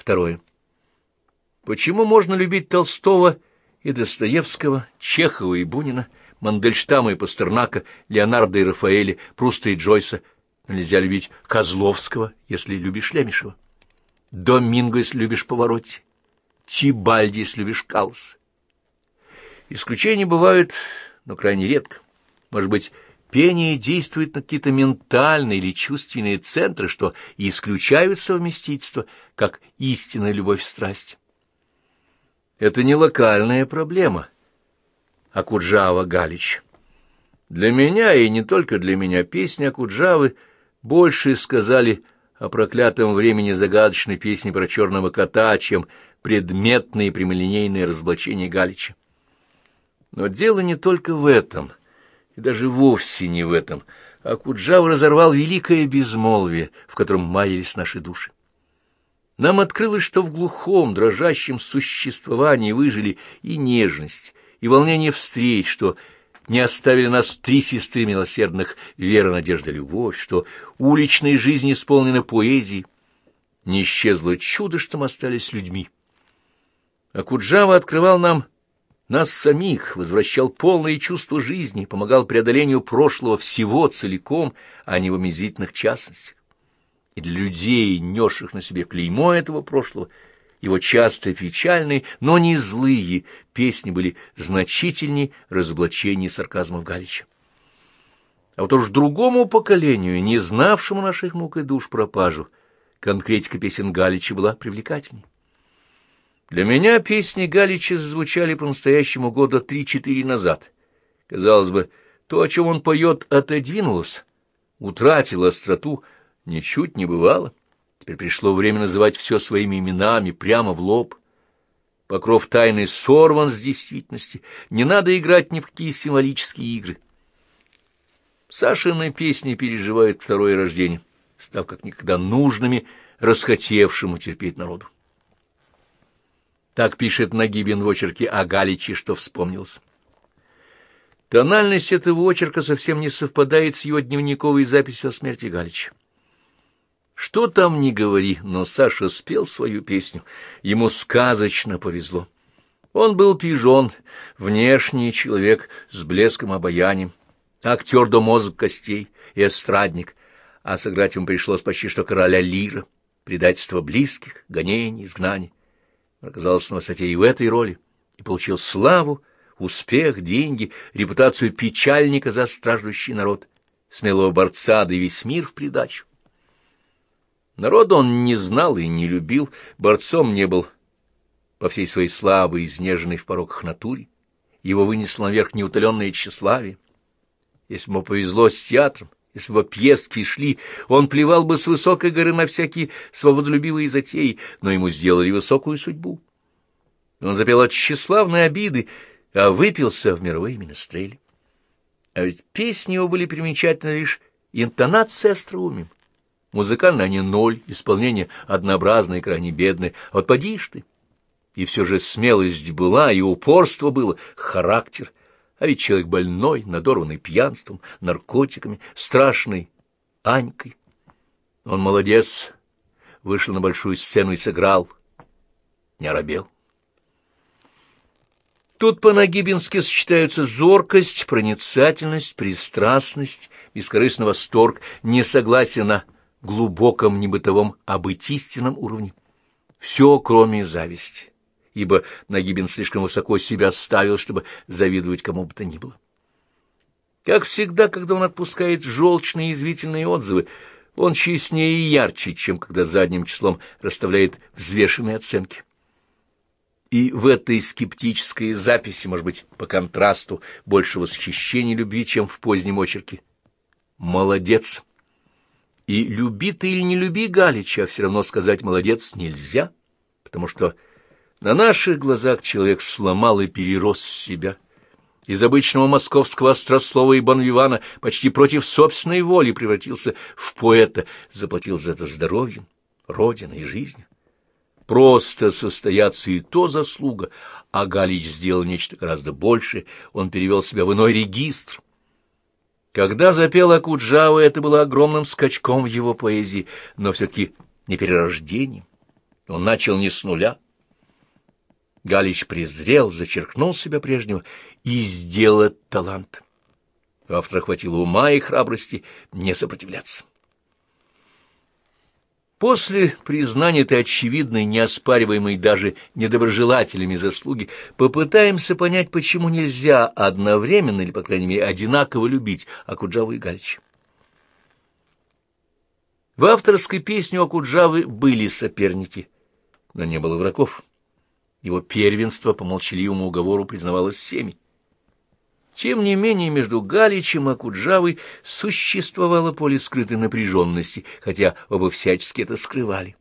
Второе. Почему можно любить Толстого и Достоевского, Чехова и Бунина, Мандельштама и Пастернака, Леонардо и Рафаэля, Пруста и Джойса, но нельзя любить Козловского, если любишь Лемешева, Доминго, если любишь Поворотти, Тибальди, если любишь Каллас. Исключения бывают, но крайне редко. Может быть, пение действует на какие-то ментальные или чувственные центры, что исключают совместительство, как истинная любовь страсть. Это не локальная проблема, а Куджава Галич. Для меня, и не только для меня, песни Акуджавы больше сказали о проклятом времени загадочной песни про черного кота, чем предметные прямолинейные разоблачения Галича. Но дело не только в этом, и даже вовсе не в этом, а Куджава разорвал великое безмолвие, в котором маялись наши души. Нам открылось, что в глухом, дрожащем существовании выжили и нежность, и волнение встреч, что не оставили нас три сестры милосердных — вера, надежда, любовь, что уличная жизнь исполнена поэзией. Не исчезло чудо, что мы остались людьми. А Куджава открывал нам нас самих, возвращал полное чувство жизни, помогал преодолению прошлого всего целиком, а не в омезительных частностях. И для людей, несших на себе клеймо этого прошлого, его часто печальные, но не злые песни были значительнее разоблачений сарказмов Галича. А вот уж другому поколению, не знавшему наших мук и душ пропажу, конкретика песен Галича была привлекательней. Для меня песни Галича звучали по-настоящему года три-четыре назад. Казалось бы, то, о чем он поет, отодвинулось, утратило остроту, ничуть не бывало. Теперь пришло время называть все своими именами, прямо в лоб. Покров тайны сорван с действительности, не надо играть ни в какие символические игры. Сашины песни переживают второе рождение, став как никогда нужными, расхотевшему терпеть народу. Так пишет Нагибин в очерке о Галиче, что вспомнился. Тональность этого очерка совсем не совпадает с его дневниковой записью о смерти Галича. Что там ни говори, но Саша спел свою песню. Ему сказочно повезло. Он был пижон, внешний человек с блеском обаянием, актер до мозг костей и эстрадник, а сыграть ему пришлось почти что короля Лира, предательство близких, гонений, изгнаний. Оказался на высоте и в этой роли, и получил славу, успех, деньги, репутацию печальника за страждущий народ, смелого борца, да и весь мир в придачу. Народа он не знал и не любил, борцом не был по всей своей слабой, изнеженной в пороках натуре. Его вынесло наверх неутоленное тщеславие. Если бы повезло с театром, если бы пьески шли, он плевал бы с высокой горы на всякие свободолюбивые затеи, но ему сделали высокую судьбу. Он запел от тщеславной обиды, а выпился в мировые менестрели. А ведь песни его были примечательны лишь интонацией остроумием. Музыкально они ноль, исполнение однообразное и крайне бедное. Вот поди ты. И все же смелость была, и упорство было, характер — а ведь человек больной, надорванный пьянством, наркотиками, страшный Анькой. Он молодец, вышел на большую сцену и сыграл, не оробел. Тут по-нагибински сочетаются зоркость, проницательность, пристрастность, бескорыстный восторг, несогласие на глубоком небытовом, обытийственном уровне. Все, кроме зависти ибо Нагибин слишком высоко себя ставил, чтобы завидовать кому бы то ни было. Как всегда, когда он отпускает желчные извительные отзывы, он честнее и ярче, чем когда задним числом расставляет взвешенные оценки. И в этой скептической записи, может быть, по контрасту, больше восхищения любви, чем в позднем очерке. Молодец! И люби ты или не люби Галича, все равно сказать «молодец» нельзя, потому что на наших глазах человек сломал и перерос себя. Из обычного московского острослова и бонвивана почти против собственной воли превратился в поэта, заплатил за это здоровьем, родиной и жизнью. Просто состояться и то заслуга, а Галич сделал нечто гораздо большее, он перевел себя в иной регистр. Когда запел Акуджава, это было огромным скачком в его поэзии, но все-таки не перерождением. Он начал не с нуля. Галич презрел, зачеркнул себя прежнего и сделал талант. У автора хватило ума и храбрости не сопротивляться. После признания этой очевидной, неоспариваемой даже недоброжелателями заслуги, попытаемся понять, почему нельзя одновременно, или, по крайней мере, одинаково любить Акуджаву и Галича. В авторской песне у Акуджавы были соперники, но не было врагов. Его первенство по молчаливому уговору признавалось всеми. Тем не менее, между Галичем и Акуджавой существовало поле скрытой напряженности, хотя оба всячески это скрывали.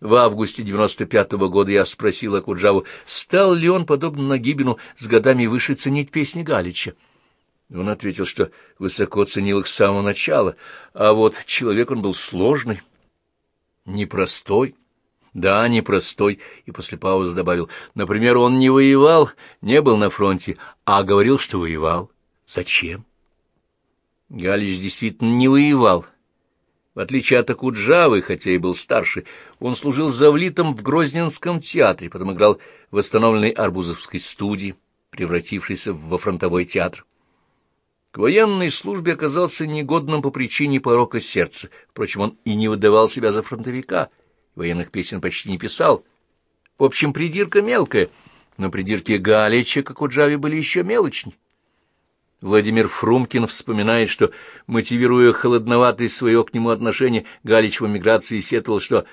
В августе 95-го года я спросил Акуджаву, стал ли он, подобно Нагибину, с годами выше ценить песни Галича. Он ответил, что высоко ценил их с самого начала, а вот человек он был сложный, непростой. Да, непростой, и после паузы добавил. Например, он не воевал, не был на фронте, а говорил, что воевал. Зачем? Галич действительно не воевал. В отличие от Акуджавы, хотя и был старше, он служил завлитом в Грозненском театре, потом играл в восстановленной Арбузовской студии, превратившейся во фронтовой театр. К военной службе оказался негодным по причине порока сердца. Впрочем, он и не выдавал себя за фронтовика — военных песен почти не писал. В общем, придирка мелкая, но придирки Галича, как у Джави, были еще мелочней. Владимир Фрумкин вспоминает, что, мотивируя холодноватое свое к нему отношение, Галич в эмиграции сетовал, что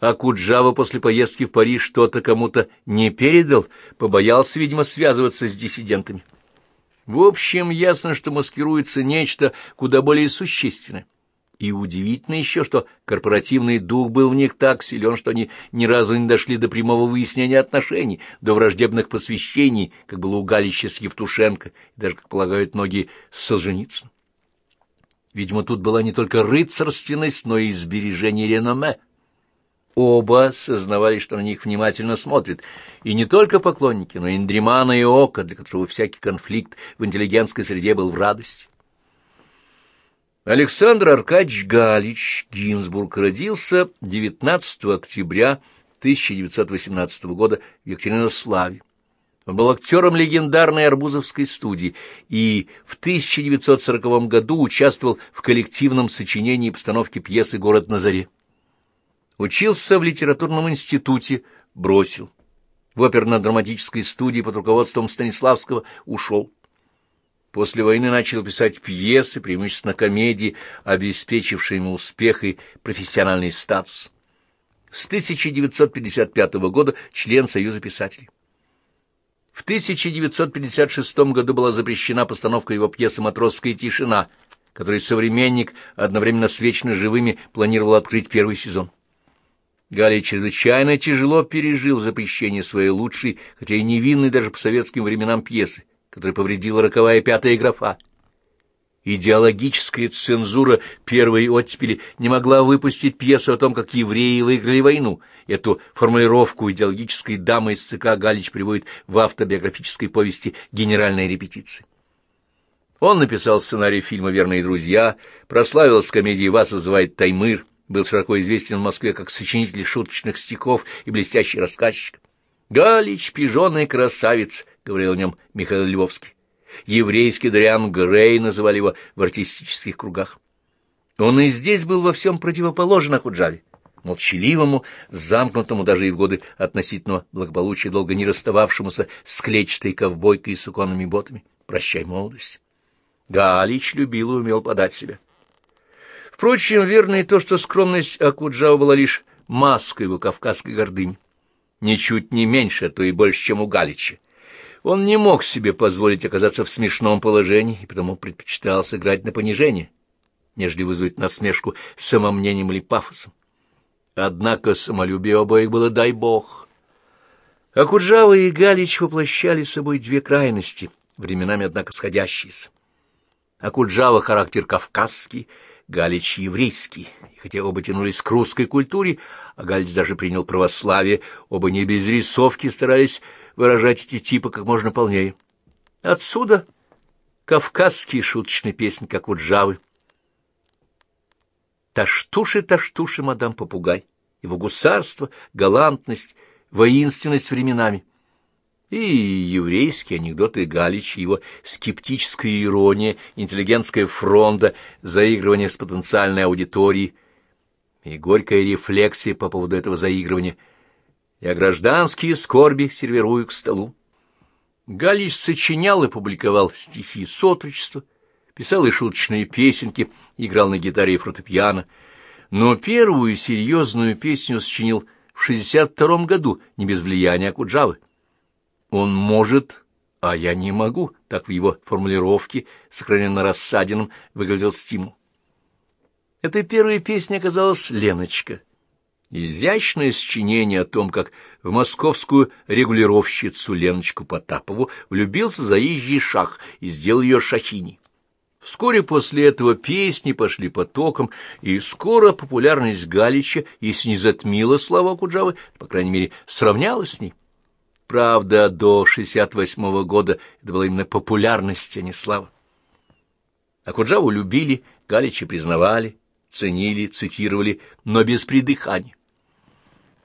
Акуджава после поездки в Париж что-то кому-то не передал, побоялся, видимо, связываться с диссидентами. В общем, ясно, что маскируется нечто куда более существенное. И удивительно еще, что корпоративный дух был в них так силен, что они ни разу не дошли до прямого выяснения отношений, до враждебных посвящений, как было у Галича с Евтушенко, даже, как полагают многие, с Солженицыным. Видимо, тут была не только рыцарственность, но и сбережение реноме. Оба сознавали, что на них внимательно смотрят, и не только поклонники, но и Индримана и Ока, для которого всякий конфликт в интеллигентской среде был в радость. Александр Аркадьевич Галич Гинзбург родился 19 октября 1918 года в Екатеринославе. Он был актером легендарной Арбузовской студии и в 1940 году участвовал в коллективном сочинении и постановке пьесы «Город на заре». Учился в литературном институте, бросил. В оперно-драматической студии под руководством Станиславского ушел. После войны начал писать пьесы, преимущественно комедии, обеспечившие ему успех и профессиональный статус. С 1955 года член Союза писателей. В 1956 году была запрещена постановка его пьесы «Матросская тишина», которой современник одновременно с «Вечно живыми» планировал открыть первый сезон. Галий чрезвычайно тяжело пережил запрещение своей лучшей, хотя и невинной даже по советским временам пьесы которой повредила роковая пятая графа. Идеологическая цензура первой оттепели не могла выпустить пьесу о том, как евреи выиграли войну. Эту формулировку идеологической дамы из ЦК Галич приводит в автобиографической повести «Генеральная репетиция». Он написал сценарий фильма «Верные друзья», прославился комедией «Вас вызывает Таймыр», был широко известен в Москве как сочинитель шуточных стихов и блестящий рассказчик. Галич — пижонный красавец, — говорил о нем Михаил Львовский. Еврейский Дриан Грей называли его в артистических кругах. Он и здесь был во всем противоположен Акуджаве, молчаливому, замкнутому даже и в годы относительного благополучия, долго не расстававшемуся с клетчатой ковбойкой и суконными ботами. Прощай, молодость. Галич любил и умел подать себя. Впрочем, верно и то, что скромность Акуджава была лишь маской его кавказской гордыни ничуть не меньше, а то и больше, чем у Галича. Он не мог себе позволить оказаться в смешном положении, и потому предпочитал сыграть на понижение, нежели вызвать насмешку самомнением или пафосом. Однако самолюбие обоих было дай бог. А Куджава и Галич воплощали собой две крайности, временами, однако, сходящиеся. А Куджава — характер кавказский, Галич — еврейский, и хотя оба тянулись к русской культуре, а Галич даже принял православие, оба не без рисовки старались выражать эти типы как можно полнее. Отсюда кавказские шуточные песни, как у Джавы. Таштуши, таштуши, мадам попугай, его гусарство, галантность, воинственность временами. И еврейские анекдоты Галича, его скептическая ирония, интеллигентская фронта, заигрывание с потенциальной аудиторией и горькая рефлексия по поводу этого заигрывания. Я гражданские скорби сервирую к столу. Галич сочинял и публиковал стихи сотрудничества, писал и шуточные песенки, играл на гитаре и фортепиано, но первую серьезную песню сочинил в 62 году, не без влияния Акуджавы. Он может, а я не могу, так в его формулировке, сохраненно рассаденном, выглядел стимул. Этой первой песней оказалась «Леночка». Изящное сочинение о том, как в московскую регулировщицу Леночку Потапову влюбился заезжий шах и сделал ее шахини. Вскоре после этого песни пошли потоком, и скоро популярность Галича, если не затмила слава Куджавы, по крайней мере, сравнялась с ней. Правда, до 68-го года это была именно популярность, а не слава. А Куджаву любили, Галича признавали, ценили, цитировали, но без придыхания.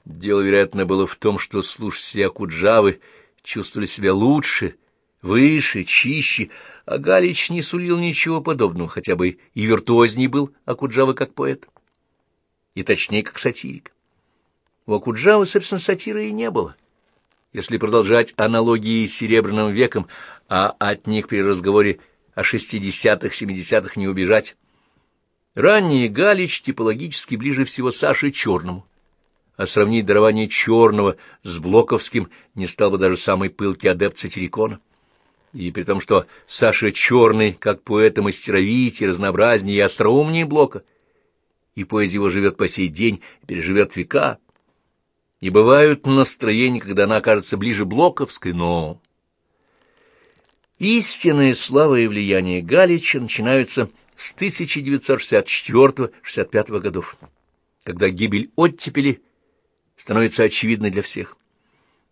Дело, вероятно, было в том, что слушатели Акуджавы чувствовали себя лучше, выше, чище, а Галич не сулил ничего подобного, хотя бы и виртуозней был Акуджавы как поэт, и точнее как сатирик. У Акуджавы, собственно, сатиры и не было. Если продолжать аналогии с Серебряным веком, а от них при разговоре о шестидесятых, семидесятых не убежать, ранний Галич типологически ближе всего Саше Черному, а сравнить дарование Черного с Блоковским не стал бы даже самый пылкий адепт Сатирикона. И при том, что Саша Черный, как поэт и мастеровитий, разнообразнее и остроумнее Блока, и поэзия его живет по сей день переживет века, и бывают настроения, когда она окажется ближе Блоковской, но... Истинная слава и влияние Галича начинаются с 1964-65 годов, когда гибель оттепели становится очевидной для всех.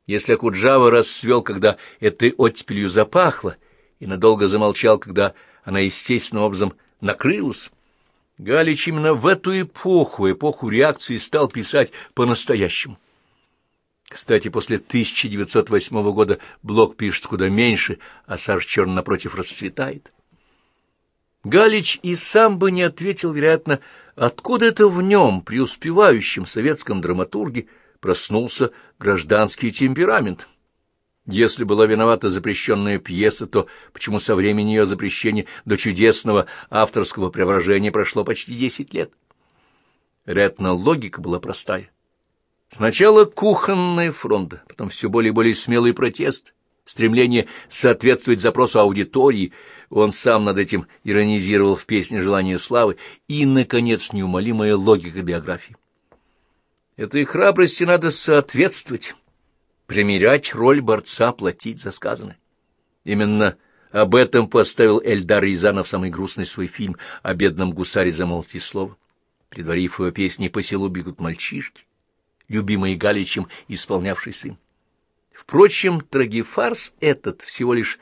Если Акуджава расцвел, когда этой оттепелью запахло, и надолго замолчал, когда она естественным образом накрылась, Галич именно в эту эпоху, эпоху реакции, стал писать по-настоящему. Кстати, после 1908 года Блок пишет куда меньше, а Саш Черн, напротив, расцветает. Галич и сам бы не ответил, вероятно, откуда это в нем, преуспевающем советском драматурге, проснулся гражданский темперамент. Если была виновата запрещенная пьеса, то почему со времени ее запрещения до чудесного авторского преображения прошло почти десять лет? Вероятно, логика была простая. Сначала кухонная фронта, потом все более и более смелый протест, стремление соответствовать запросу аудитории, он сам над этим иронизировал в песне «Желание славы» и, наконец, неумолимая логика биографии. Этой храбрости надо соответствовать, примерять роль борца, платить за сказанное. Именно об этом поставил Эльдар Рязанов самый грустный свой фильм о бедном гусаре «Замолвьте слово». Предварив его песни «По селу бегут мальчишки», любимый Галичем исполнявший сын. Впрочем, трагифарс этот всего лишь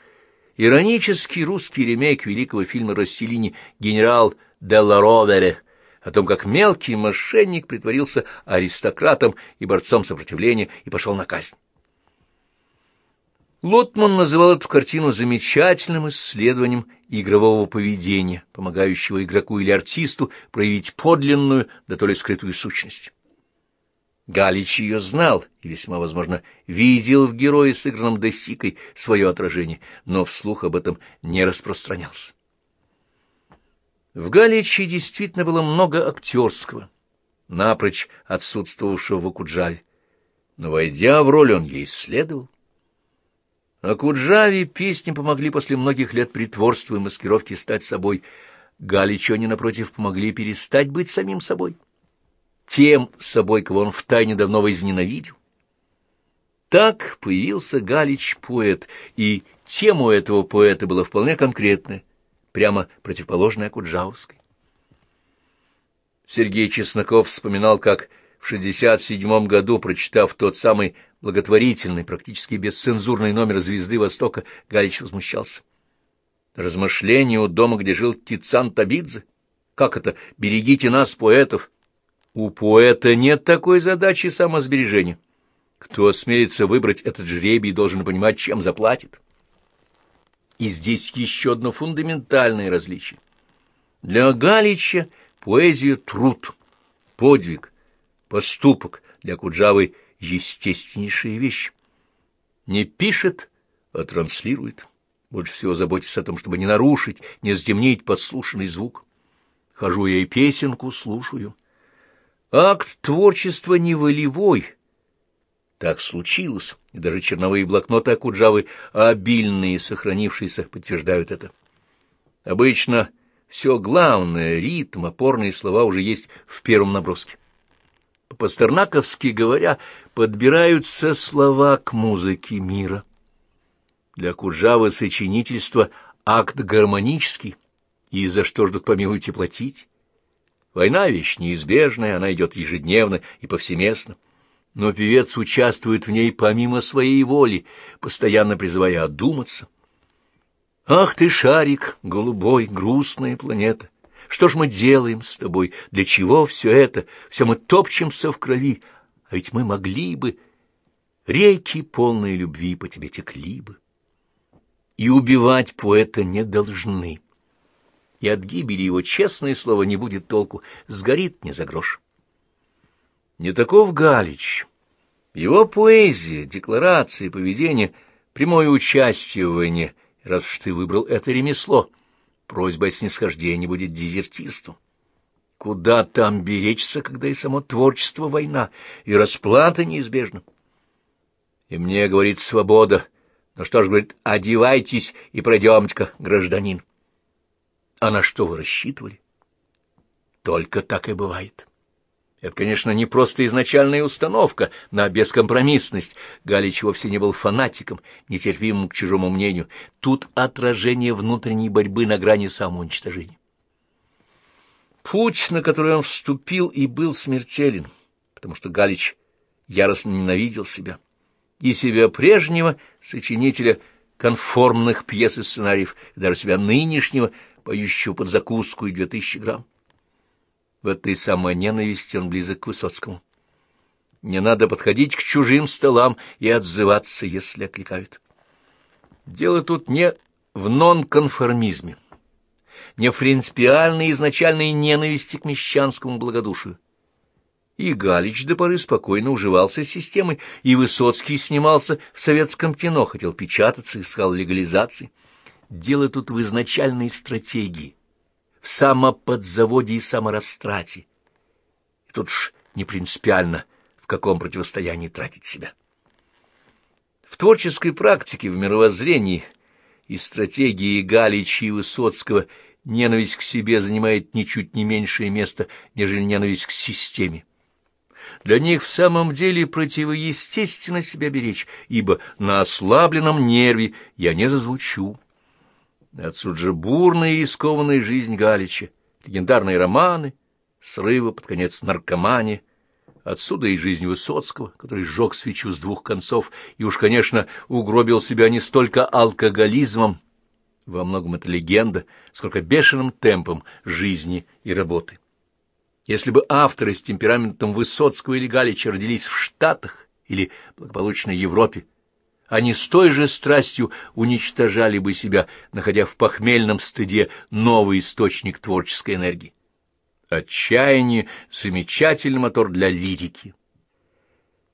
иронический русский ремейк великого фильма Расселини «Генерал Делла Ровере», о том, как мелкий мошенник притворился аристократом и борцом сопротивления и пошел на казнь. Лотман называл эту картину замечательным исследованием игрового поведения, помогающего игроку или артисту проявить подлинную, да то ли скрытую сущность. Галич ее знал и, весьма возможно, видел в герое, сыгранном Десикой, свое отражение, но вслух об этом не распространялся. В Галиче действительно было много актерского, напрочь отсутствовавшего в Акуджаве, но, войдя в роль, он ей следовал. Акуджаве песни помогли после многих лет притворства и маскировки стать собой. Галичу они, напротив, помогли перестать быть самим собой. Тем собой, кого он втайне давно возненавидел. Так появился Галич-поэт, и тема у этого поэта была вполне конкретная прямо противоположная Куджавовской. Сергей Чесноков вспоминал, как в 67 году, прочитав тот самый благотворительный, практически бесцензурный номер «Звезды Востока», Галич возмущался. Размышления у дома, где жил Тицан Табидзе? Как это «берегите нас, поэтов»? У поэта нет такой задачи самосбережения. Кто осмелится выбрать этот жребий, должен понимать, чем заплатит. И здесь еще одно фундаментальное различие. Для Галича поэзия — труд, подвиг, поступок, для Куджавы — естественнейшая вещь. Не пишет, а транслирует. Больше всего заботится о том, чтобы не нарушить, не сдемнить подслушанный звук. Хожу я и песенку слушаю. Акт творчества не волевой. Так случилось, и даже черновые блокноты Акуджавы, обильные, сохранившиеся, подтверждают это. Обычно все главное, ритм, опорные слова уже есть в первом наброске. По-пастернаковски говоря, подбираются слова к музыке мира. Для Куджавы сочинительство — акт гармонический, и за что ждут, помилуйте, платить? Война — вещь неизбежная, она идет ежедневно и повсеместно. Но певец участвует в ней помимо своей воли, постоянно призывая одуматься. «Ах ты, шарик, голубой, грустная планета! Что ж мы делаем с тобой? Для чего все это? Все мы топчемся в крови, а ведь мы могли бы... Реки, полные любви, по тебе текли бы. И убивать поэта не должны» и от гибели его, честное слово, не будет толку, сгорит не за грош. Не таков Галич. Его поэзия, декларации, поведение, прямое участие в войне, раз уж ты выбрал это ремесло, просьба о снисхождении будет дезертирством. Куда там беречься, когда и само творчество война, и расплата неизбежна? И мне, говорит, свобода. Ну что ж, говорит, одевайтесь и пройдемте-ка, гражданин. А на что вы рассчитывали? Только так и бывает. Это, конечно, не просто изначальная установка на бескомпромиссность. Галич вовсе не был фанатиком, нетерпимым к чужому мнению. Тут отражение внутренней борьбы на грани самоуничтожения. Путь, на который он вступил, и был смертелен, потому что Галич яростно ненавидел себя. И себя прежнего сочинителя конформных пьес и сценариев, и даже себя нынешнего, поющего под закуску и две тысячи грамм. В этой самой ненависти он близок к Высоцкому. Не надо подходить к чужим столам и отзываться, если окликают. Дело тут не в нонконформизме, не в принципиальной изначальной ненависти к мещанскому благодушию. И Галич до поры спокойно уживался с системой, и Высоцкий снимался в советском кино, хотел печататься, искал легализации. Дело тут в изначальной стратегии, в самоподзаводе и саморастрате. И тут ж не принципиально, в каком противостоянии тратить себя. В творческой практике, в мировоззрении и стратегии Галича и Высоцкого ненависть к себе занимает ничуть не меньшее место, нежели ненависть к системе. Для них в самом деле противоестественно себя беречь, ибо на ослабленном нерве я не зазвучу. Отсюда же бурная и рискованная жизнь Галича, легендарные романы, срывы, под конец наркомания. Отсюда и жизнь Высоцкого, который сжег свечу с двух концов и уж, конечно, угробил себя не столько алкоголизмом, во многом это легенда, сколько бешеным темпом жизни и работы. Если бы авторы с темпераментом Высоцкого или Галича родились в Штатах или благополучной Европе, они с той же страстью уничтожали бы себя, находя в похмельном стыде новый источник творческой энергии. Отчаяние — замечательный мотор для лирики.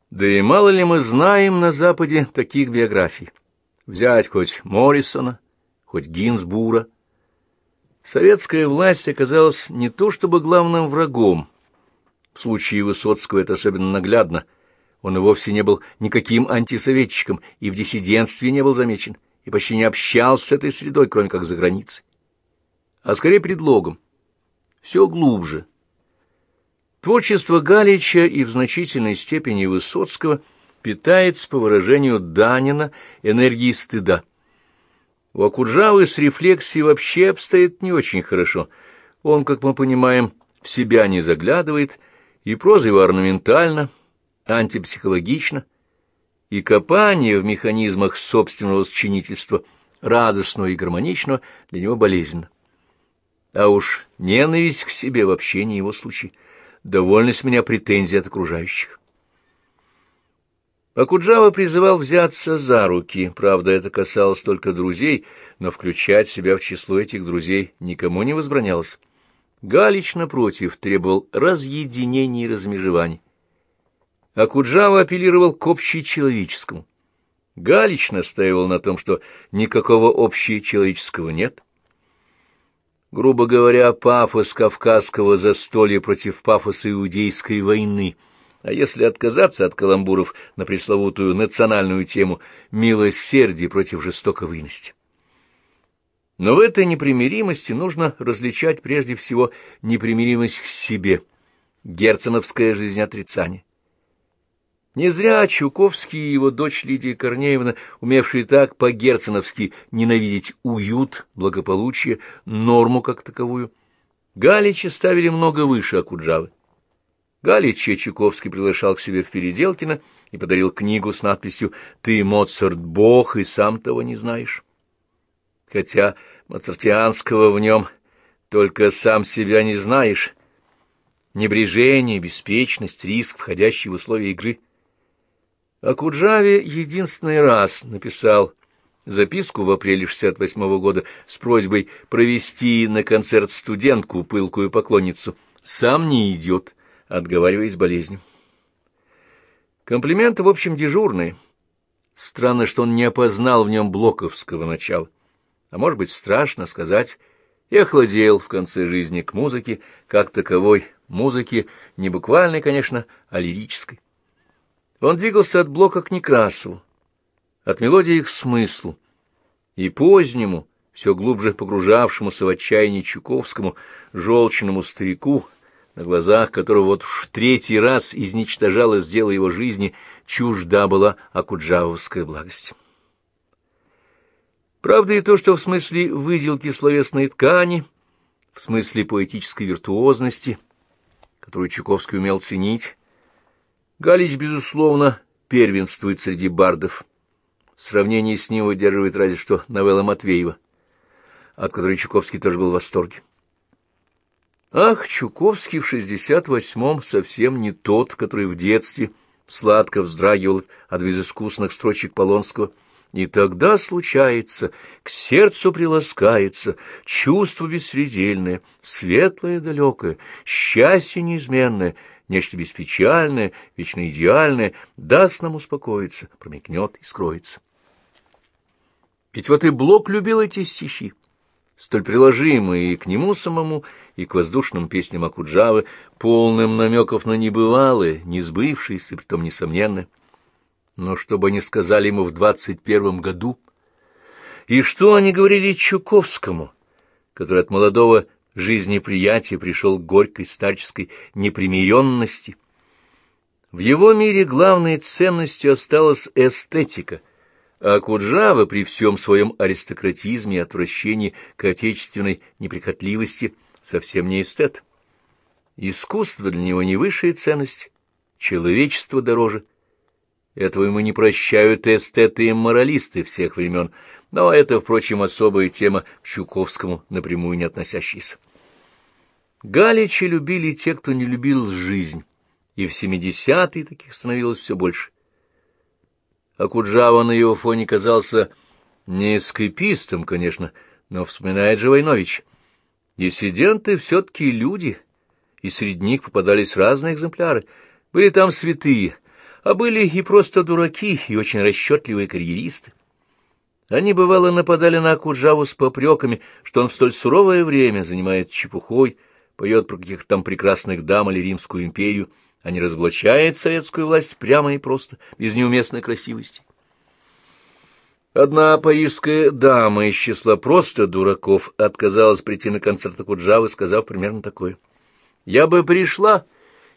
Да и мало ли мы знаем на Западе таких биографий. Взять хоть Моррисона, хоть Гинзбура. Советская власть оказалась не то чтобы главным врагом. В случае Высоцкого это особенно наглядно — он и вовсе не был никаким антисоветчиком, и в диссидентстве не был замечен, и почти не общался с этой средой, кроме как за границей. А скорее предлогом. Все глубже. Творчество Галича и в значительной степени Высоцкого питается, по выражению Данина, энергией стыда. У Акуджавы с рефлексией вообще обстоит не очень хорошо. Он, как мы понимаем, в себя не заглядывает, и проза его орнаментальна, антипсихологично, и копание в механизмах собственного сочинительства, радостного и гармоничного, для него болезненно. А уж ненависть к себе вообще не его случай. довольно с меня претензий от окружающих. Акуджава призывал взяться за руки, правда, это касалось только друзей, но включать себя в число этих друзей никому не возбранялось. Галич, напротив, требовал разъединения и размежевания. Акуджава апеллировал к общечеловеческому. Галич настаивал на том, что никакого общечеловеческого нет. Грубо говоря, пафос кавказского застолья против пафоса иудейской войны — а если отказаться от каламбуров на пресловутую национальную тему «милосердие против жестокой вынести». Но в этой непримиримости нужно различать прежде всего непримиримость к себе, герценовское жизнеотрицание. Не зря Чуковский и его дочь Лидия Корнеевна, умевшие так по-герценовски ненавидеть уют, благополучие, норму как таковую, Галичи ставили много выше Акуджавы. Галича Чайковский приглашал к себе в Переделкино и подарил книгу с надписью «Ты, Моцарт, бог, и сам того не знаешь». Хотя моцартианского в нем только сам себя не знаешь. Небрежение, беспечность, риск, входящий в условия игры. А Куджаве единственный раз написал записку в апреле 68 -го года с просьбой провести на концерт студентку, пылкую поклонницу. Сам не идет отговариваясь болезнью. Комплименты, в общем, дежурные. Странно, что он не опознал в нем блоковского начала. А может быть, страшно сказать, и охладел в конце жизни к музыке, как таковой музыке, не буквальной, конечно, а лирической. Он двигался от блока к Некрасову, от мелодии к смыслу, и позднему, все глубже погружавшемуся в отчаяние Чуковскому, желчному старику, на глазах которого вот в третий раз изничтожалось дело его жизни, чужда была акуджавовская благость. Правда и то, что в смысле выделки словесной ткани, в смысле поэтической виртуозности, которую Чуковский умел ценить, Галич, безусловно, первенствует среди бардов. Сравнение с ним выдерживает разве что новелла Матвеева, от которой Чуковский тоже был в восторге. Ах, Чуковский в шестьдесят восьмом совсем не тот, который в детстве сладко вздрагивал от безыскусных строчек Полонского. И тогда случается, к сердцу приласкается чувство беспредельное, светлое далекое, счастье неизменное, нечто беспечальное, вечно идеальное, даст нам успокоиться, промекнет и скроется. Ведь вот и Блок любил эти стихи столь приложимые и к нему самому, и к воздушным песням Акуджавы, полным намеков на небывалые, не сбывшиеся, притом несомненно. Но что бы они сказали ему в двадцать первом году? И что они говорили Чуковскому, который от молодого жизнеприятия пришел к горькой старческой непримиренности? В его мире главной ценностью осталась эстетика, а Куджава при всем своем аристократизме и отвращении к отечественной неприхотливости совсем не эстет. Искусство для него не высшая ценность, человечество дороже. Этого ему не прощают эстеты и моралисты всех времен, но это, впрочем, особая тема к Чуковскому напрямую не относящаяся. Галичи любили те, кто не любил жизнь, и в семидесятые таких становилось все больше а Куджава на его фоне казался не эскапистом, конечно, но вспоминает же Войнович. Диссиденты все-таки люди, и среди них попадались разные экземпляры. Были там святые, а были и просто дураки, и очень расчетливые карьеристы. Они, бывало, нападали на Акуджаву с попреками, что он в столь суровое время занимает чепухой, поет про каких-то там прекрасных дам или Римскую империю, а не разоблачает советскую власть прямо и просто, без неуместной красивости. Одна парижская дама из числа просто дураков отказалась прийти на концерт Акуджавы, сказав примерно такое. «Я бы пришла,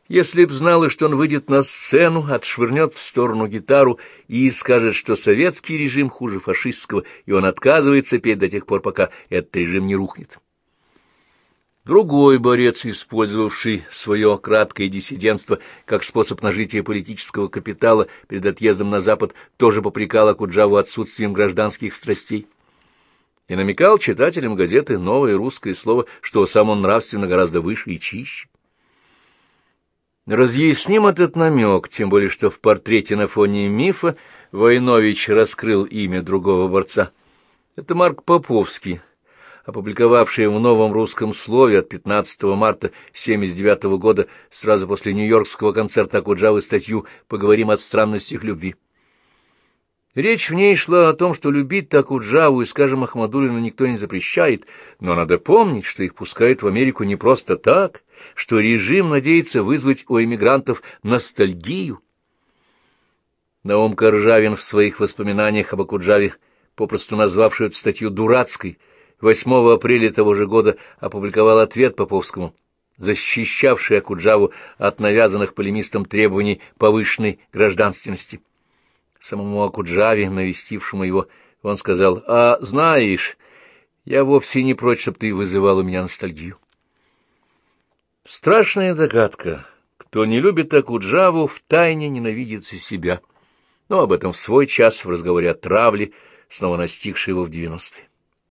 если б знала, что он выйдет на сцену, отшвырнет в сторону гитару и скажет, что советский режим хуже фашистского, и он отказывается петь до тех пор, пока этот режим не рухнет». Другой борец, использовавший свое краткое диссидентство как способ нажития политического капитала перед отъездом на Запад, тоже попрекал Акуджаву отсутствием гражданских страстей и намекал читателям газеты «Новое русское слово», что сам он нравственно гораздо выше и чище. Разъясним этот намек, тем более что в портрете на фоне мифа Войнович раскрыл имя другого борца. Это Марк Поповский, опубликовавший в «Новом русском слове» от 15 марта 1979 года сразу после нью-йоркского концерта Акуджавы статью «Поговорим о странностях любви». Речь в ней шла о том, что любить такую Джаву и, скажем, Ахмадулину никто не запрещает, но надо помнить, что их пускают в Америку не просто так, что режим надеется вызвать у эмигрантов ностальгию. Наум Коржавин в своих воспоминаниях об Акуджаве, попросту назвавший эту статью «дурацкой», 8 апреля того же года опубликовал ответ Поповскому, защищавший Акуджаву от навязанных полемистам требований повышенной гражданственности. Самому Акуджаве, навестившему его, он сказал, «А знаешь, я вовсе не прочь, чтобы ты вызывал у меня ностальгию». Страшная догадка. Кто не любит Акуджаву, втайне ненавидит себя. Но об этом в свой час в разговоре о травле, снова настигшей его в девяностые.